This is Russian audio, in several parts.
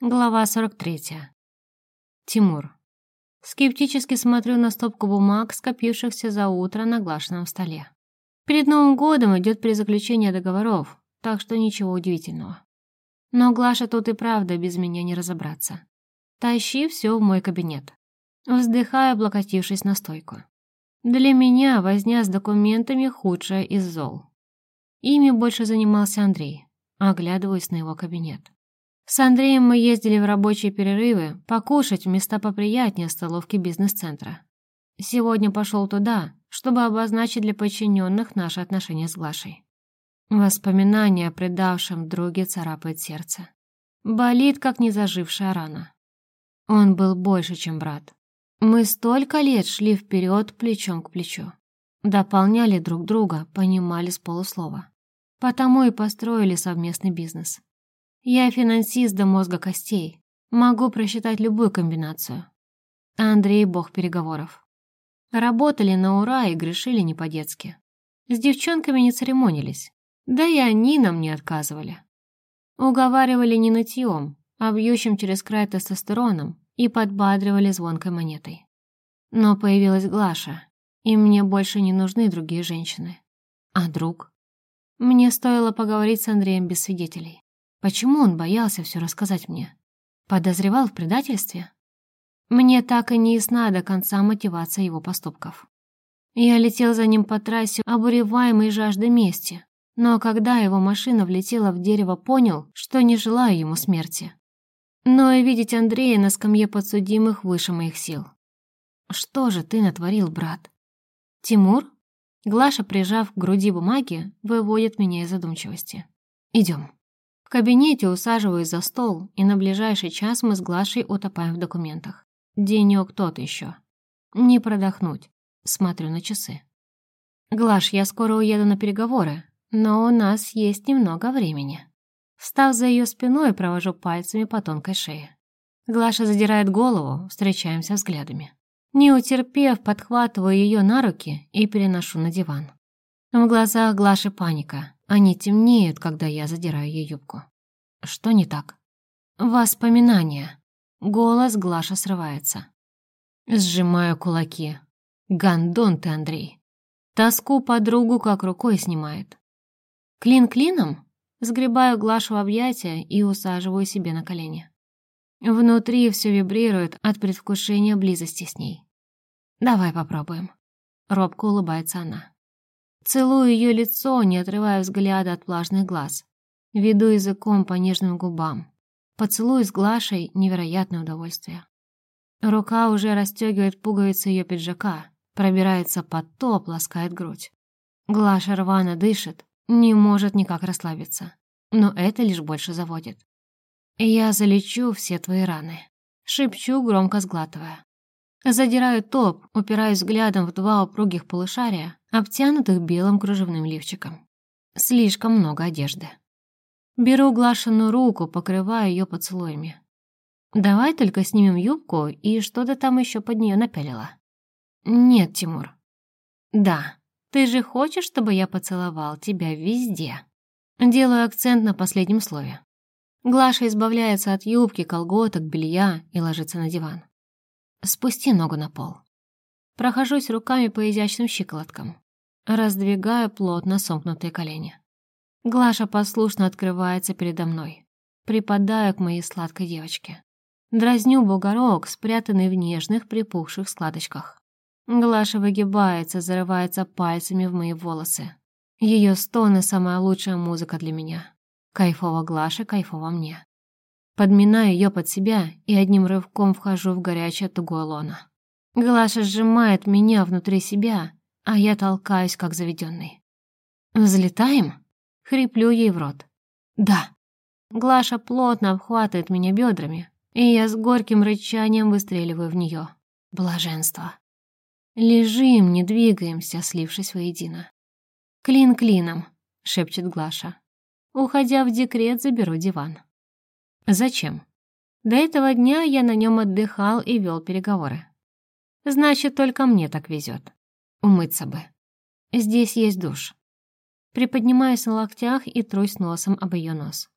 Глава 43. Тимур. Скептически смотрю на стопку бумаг, скопившихся за утро на глашенном столе. Перед Новым годом идет перезаключение договоров, так что ничего удивительного. Но Глаша тут и правда без меня не разобраться. Тащи все в мой кабинет. Вздыхаю, облокотившись на стойку. Для меня возня с документами худшая из зол. Ими больше занимался Андрей. Оглядываюсь на его кабинет. С Андреем мы ездили в рабочие перерывы покушать в места поприятнее столовки бизнес-центра. Сегодня пошел туда, чтобы обозначить для подчиненных наши отношения с Глашей. Воспоминания о предавшем друге царапает сердце. Болит, как незажившая рана. Он был больше, чем брат. Мы столько лет шли вперед плечом к плечу. Дополняли друг друга, понимали с полуслова. Потому и построили совместный бизнес. Я финансист до мозга костей. Могу просчитать любую комбинацию. Андрей — бог переговоров. Работали на ура и грешили не по-детски. С девчонками не церемонились. Да и они нам не отказывали. Уговаривали не нытьем, а бьющим через край тестостероном и подбадривали звонкой монетой. Но появилась Глаша, и мне больше не нужны другие женщины. А друг? Мне стоило поговорить с Андреем без свидетелей. Почему он боялся все рассказать мне? Подозревал в предательстве? Мне так и не ясна до конца мотивация его поступков. Я летел за ним по трассе, обуреваемый жаждой мести, но когда его машина влетела в дерево, понял, что не желаю ему смерти. Но и видеть Андрея на скамье подсудимых выше моих сил. Что же ты натворил, брат? Тимур? Глаша, прижав к груди бумаги, выводит меня из задумчивости. Идем. В кабинете усаживаюсь за стол, и на ближайший час мы с Глашей утопаем в документах. Денёк тот еще. Не продохнуть. Смотрю на часы. «Глаш, я скоро уеду на переговоры, но у нас есть немного времени». Встав за ее спиной, провожу пальцами по тонкой шее. Глаша задирает голову, встречаемся взглядами. Не утерпев, подхватываю ее на руки и переношу на диван. В глазах Глаши паника. Они темнеют, когда я задираю ей юбку. Что не так? Воспоминания. Голос Глаша срывается. Сжимаю кулаки. Гандон ты, Андрей. Тоску подругу как рукой снимает. Клин клином? Сгребаю Глашу в объятия и усаживаю себе на колени. Внутри все вибрирует от предвкушения близости с ней. «Давай попробуем». Робко улыбается она. Целую ее лицо, не отрывая взгляда от влажных глаз. Веду языком по нежным губам. Поцелуй с Глашей — невероятное удовольствие. Рука уже расстегивает пуговицы ее пиджака, пробирается под топ, ласкает грудь. Глаша рвано дышит, не может никак расслабиться. Но это лишь больше заводит. «Я залечу все твои раны», — шепчу, громко сглатывая. Задираю топ, упираюсь взглядом в два упругих полушария, обтянутых белым кружевным лифчиком. Слишком много одежды. Беру глашенную руку, покрываю ее поцелуями. Давай только снимем юбку и что то там еще под нее напялила. Нет, Тимур. Да, ты же хочешь, чтобы я поцеловал тебя везде? Делаю акцент на последнем слове. Глаша избавляется от юбки, колготок, белья и ложится на диван. Спусти ногу на пол. Прохожусь руками по изящным щиколоткам. Раздвигаю плотно сомкнутые колени. Глаша послушно открывается передо мной. Припадаю к моей сладкой девочке. Дразню бугорок, спрятанный в нежных припухших складочках. Глаша выгибается, зарывается пальцами в мои волосы. Ее стоны — самая лучшая музыка для меня. Кайфово Глаше, кайфово мне. Подминаю ее под себя и одним рывком вхожу в горячее тугое лоно. Глаша сжимает меня внутри себя, а я толкаюсь, как заведенный. «Взлетаем?» — хриплю ей в рот. «Да». Глаша плотно обхватывает меня бедрами, и я с горьким рычанием выстреливаю в нее. Блаженство. Лежим, не двигаемся, слившись воедино. «Клин клином», — шепчет Глаша. «Уходя в декрет, заберу диван». Зачем? До этого дня я на нем отдыхал и вел переговоры. Значит, только мне так везет. Умыться бы. Здесь есть душ. Приподнимаюсь на локтях и трусь носом об ее нос.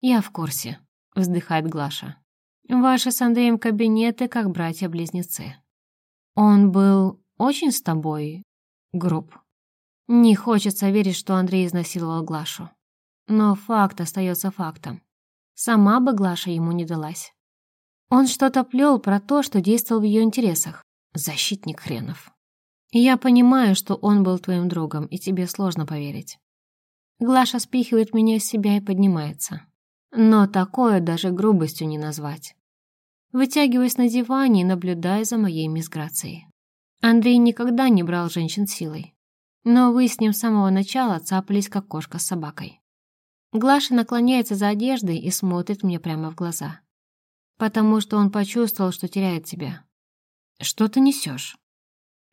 Я в курсе. — вздыхает Глаша. «Ваши с Андреем кабинеты как братья-близнецы. Он был очень с тобой груб. Не хочется верить, что Андрей изнасиловал Глашу. Но факт остается фактом. Сама бы Глаша ему не далась. Он что-то плел про то, что действовал в ее интересах. Защитник хренов. Я понимаю, что он был твоим другом, и тебе сложно поверить. Глаша спихивает меня с себя и поднимается. Но такое даже грубостью не назвать. Вытягиваюсь на диване и наблюдаю за моей мисграцией. Андрей никогда не брал женщин силой. Но вы с ним с самого начала цапались, как кошка с собакой. Глаша наклоняется за одеждой и смотрит мне прямо в глаза. Потому что он почувствовал, что теряет тебя. Что ты несешь?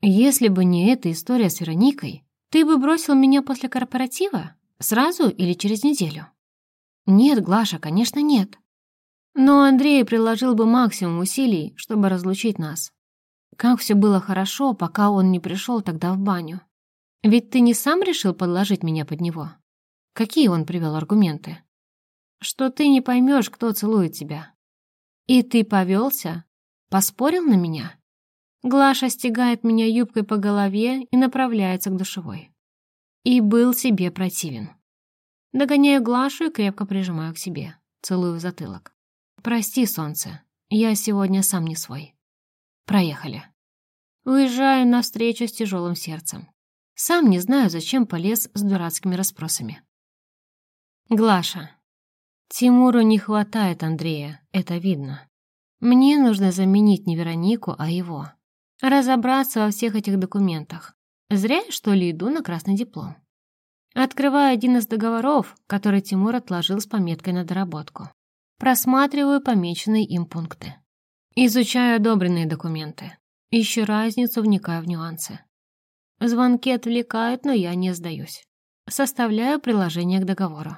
Если бы не эта история с Вероникой, ты бы бросил меня после корпоратива? Сразу или через неделю? Нет, Глаша, конечно, нет. Но Андрей приложил бы максимум усилий, чтобы разлучить нас. Как все было хорошо, пока он не пришел тогда в баню. Ведь ты не сам решил подложить меня под него? Какие он привел аргументы? Что ты не поймешь, кто целует тебя. И ты повелся? Поспорил на меня? Глаша стегает меня юбкой по голове и направляется к душевой. И был себе противен. Догоняю Глашу и крепко прижимаю к себе. Целую в затылок. «Прости, солнце, я сегодня сам не свой. Проехали». Уезжаю навстречу с тяжелым сердцем. Сам не знаю, зачем полез с дурацкими расспросами. Глаша. Тимуру не хватает Андрея, это видно. Мне нужно заменить не Веронику, а его. Разобраться во всех этих документах. Зря что ли, иду на красный диплом. Открываю один из договоров, который Тимур отложил с пометкой на доработку. Просматриваю помеченные им пункты. Изучаю одобренные документы. Ищу разницу, вникаю в нюансы. Звонки отвлекают, но я не сдаюсь. Составляю приложение к договору.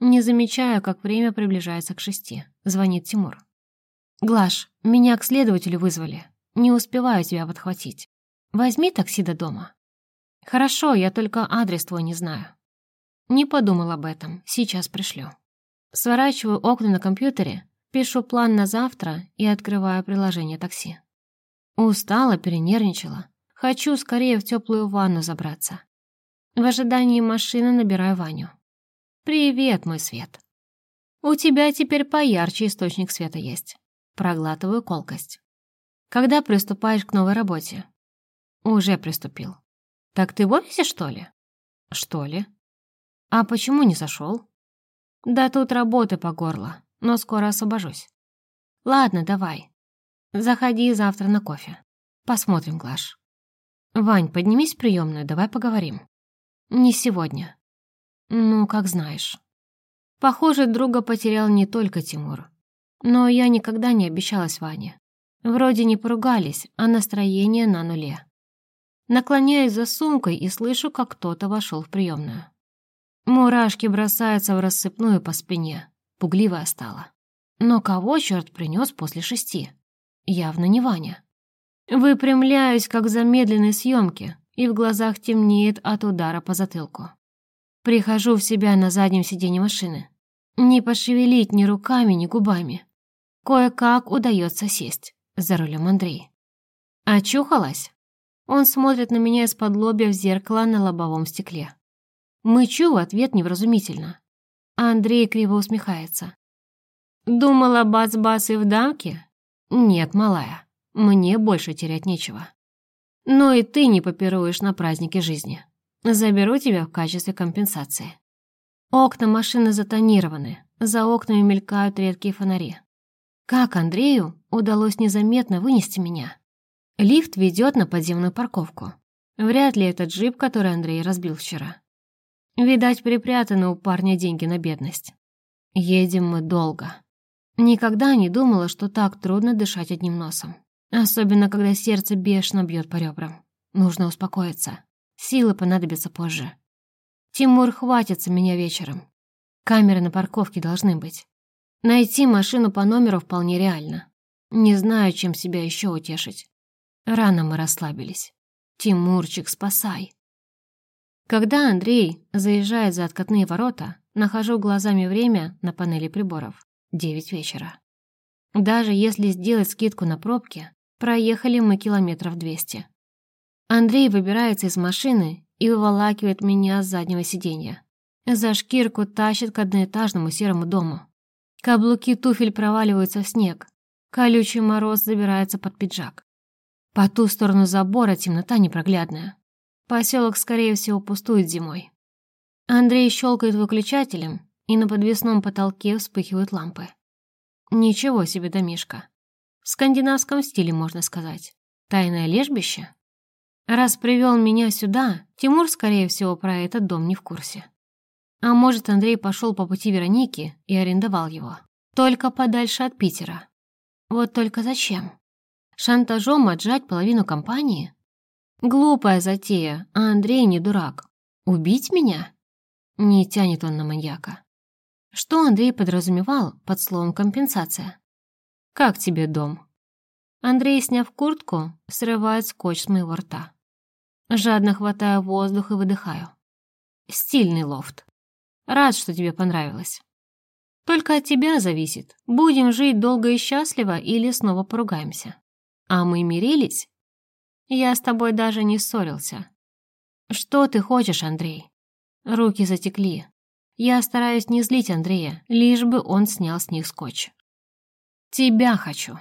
Не замечаю, как время приближается к шести. Звонит Тимур. «Глаш, меня к следователю вызвали. Не успеваю тебя подхватить. Возьми такси до дома». «Хорошо, я только адрес твой не знаю». Не подумал об этом, сейчас пришлю. Сворачиваю окна на компьютере, пишу план на завтра и открываю приложение такси. Устала, перенервничала. Хочу скорее в теплую ванну забраться. В ожидании машины набираю Ваню. «Привет, мой свет. У тебя теперь поярче источник света есть». Проглатываю колкость. «Когда приступаешь к новой работе?» «Уже приступил. «Так ты в офисе, что ли?» «Что ли?» «А почему не сошел?» «Да тут работы по горло, но скоро освобожусь». «Ладно, давай. Заходи завтра на кофе. Посмотрим, Глаш». «Вань, поднимись в приемную, давай поговорим». «Не сегодня». «Ну, как знаешь». Похоже, друга потерял не только Тимур. Но я никогда не обещалась Ване. Вроде не поругались, а настроение на нуле. Наклоняюсь за сумкой и слышу, как кто-то вошел в приемную. Мурашки бросаются в рассыпную по спине. Пугливая стала. Но кого черт принес после шести? Явно не Ваня. Выпрямляюсь, как в замедленной съемке, и в глазах темнеет от удара по затылку. Прихожу в себя на заднем сиденье машины. Не пошевелить ни руками, ни губами. Кое-как удается сесть. За рулем Андрей. Очухалась? Он смотрит на меня из-под лобья в зеркало на лобовом стекле. Мычу в ответ невразумительно. Андрей криво усмехается. «Думала, бац-бац и в дамке?» «Нет, малая, мне больше терять нечего. Но и ты не попируешь на празднике жизни. Заберу тебя в качестве компенсации». Окна машины затонированы, за окнами мелькают редкие фонари. Как Андрею удалось незаметно вынести меня? Лифт ведет на подземную парковку. Вряд ли это джип, который Андрей разбил вчера. Видать, припрятаны у парня деньги на бедность. Едем мы долго. Никогда не думала, что так трудно дышать одним носом. Особенно, когда сердце бешено бьет по ребрам. Нужно успокоиться. Силы понадобятся позже. Тимур хватится меня вечером. Камеры на парковке должны быть. Найти машину по номеру вполне реально. Не знаю, чем себя еще утешить. Рано мы расслабились. Тимурчик, спасай. Когда Андрей заезжает за откатные ворота, нахожу глазами время на панели приборов. девять вечера. Даже если сделать скидку на пробки, проехали мы километров двести. Андрей выбирается из машины и выволакивает меня с заднего сиденья. За шкирку тащит к одноэтажному серому дому. Каблуки туфель проваливаются в снег. Колючий мороз забирается под пиджак. По ту сторону забора темнота непроглядная. Поселок, скорее всего, пустует зимой. Андрей щелкает выключателем, и на подвесном потолке вспыхивают лампы. Ничего себе домишка. В скандинавском стиле, можно сказать. Тайное лежбище? Раз привел меня сюда, Тимур, скорее всего, про этот дом не в курсе. А может, Андрей пошел по пути Вероники и арендовал его. Только подальше от Питера. Вот только зачем? Шантажом отжать половину компании? Глупая затея, а Андрей не дурак. Убить меня? Не тянет он на маньяка. Что Андрей подразумевал под словом «компенсация»? «Как тебе дом?» Андрей, сняв куртку, срывает скотч с моего рта. Жадно хватаю воздух и выдыхаю. Стильный лофт. Рад, что тебе понравилось. Только от тебя зависит, будем жить долго и счастливо или снова поругаемся. А мы мирились? Я с тобой даже не ссорился. Что ты хочешь, Андрей? Руки затекли. Я стараюсь не злить Андрея, лишь бы он снял с них скотч. Тебя хочу.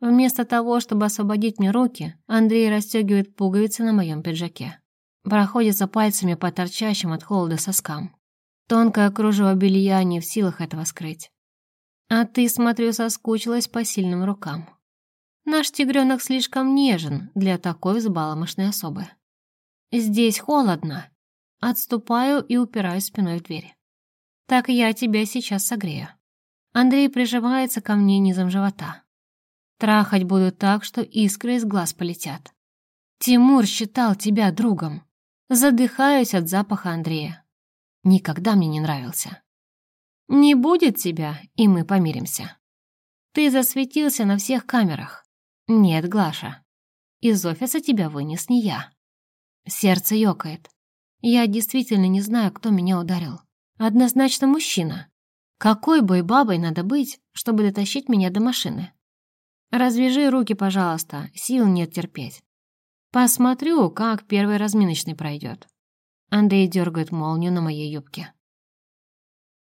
Вместо того, чтобы освободить мне руки, Андрей расстегивает пуговицы на моем пиджаке. Проходится пальцами по торчащим от холода соскам. Тонкое кружево белья не в силах этого скрыть. А ты, смотрю, соскучилась по сильным рукам. Наш тигренок слишком нежен для такой взбаломошной особы. Здесь холодно. Отступаю и упираюсь спиной в дверь. Так я тебя сейчас согрею. Андрей прижимается ко мне низом живота. Трахать буду так, что искры из глаз полетят. Тимур считал тебя другом. Задыхаюсь от запаха Андрея никогда мне не нравился. Не будет тебя, и мы помиримся. Ты засветился на всех камерах. Нет, Глаша, из офиса тебя вынес не я. Сердце ёкает. Я действительно не знаю, кто меня ударил. Однозначно мужчина. Какой бой бабой надо быть, чтобы дотащить меня до машины? Развяжи руки, пожалуйста, сил нет терпеть. Посмотрю, как первый разминочный пройдет. Андрей дергает молнию на моей юбке.